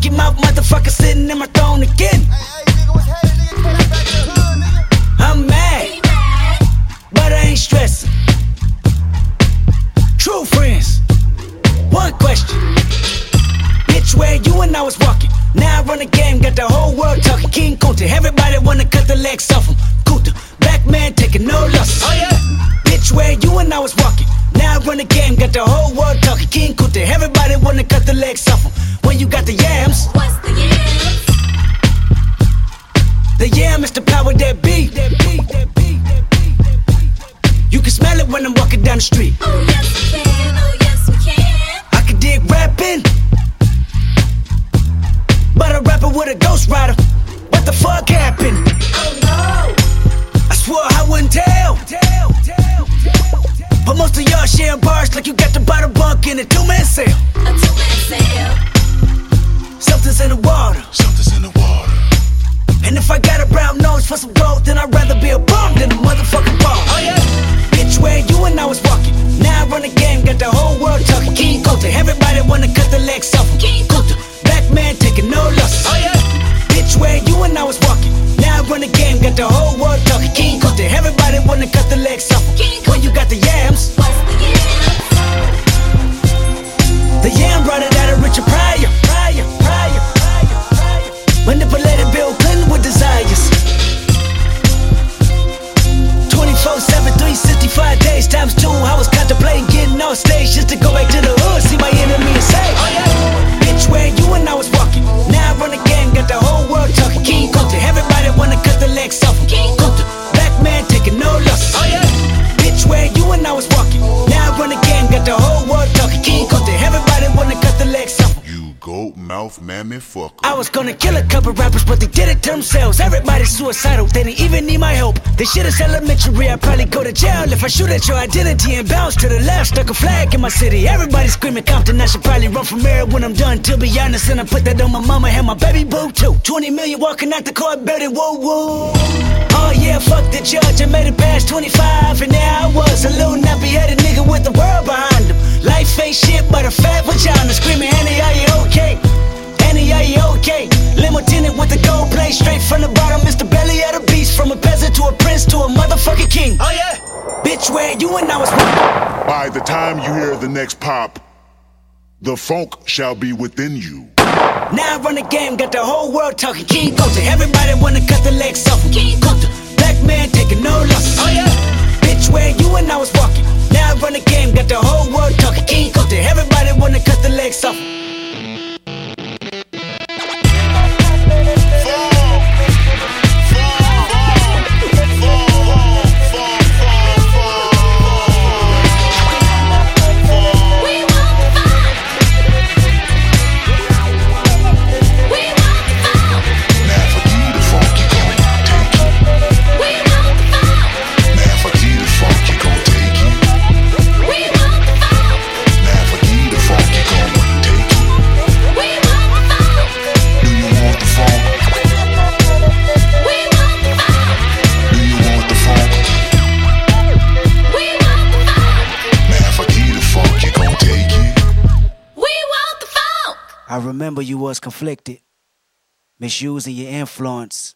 monkey mouth motherfucker sitting in my throne again. I'm mad, but I ain't stressing. True friends, one question. Bitch, where you and I was walking. Now I run the game, got the whole world talking. King Kunta, everybody wanna cut the legs off him. Kunta, black man taking no losses. Oh yeah. Bitch, where you and I was walking. Now I run the game, got the whole world talking. King Kunta, everybody wanna cut the legs off him. When you got the yams, that be, that be. You can smell it when I'm walking down the street. Oh yes we can, oh yes we can. I can dig rapping, but a rapper with a ghostwriter. What the fuck happened? Oh no, I swore I wouldn't tell. But most of y'all sharing bars like you got to buy the bunk in a two man sale. a sale. In the water. Something's in the water. The whole goat mouth mammy fucker. I was gonna kill a couple rappers, but they did it to themselves. Everybody's suicidal, they didn't even need my help. This shit is elementary, I'd probably go to jail if I shoot at your identity and bounce to the left. Stuck a flag in my city, everybody screaming Compton. I should probably run from here when I'm done, to be honest. And I put that on my mama and my baby boo too. 20 million walking out the court, baby, whoa, whoa. Oh yeah, fuck the judge, I made it past 25, and now I was, a little nappy headed nigga with the world behind him. Life ain't shit but a fat vagina, peasant to a prince to a motherfucking king. Oh yeah, bitch, where you and I was. By the time you hear the next pop, the funk shall be within you. Now I run the game, got the whole world talking. King Kunta, everybody wanna cut the legs off. King Kunta, I remember you was conflicted, misusing your influence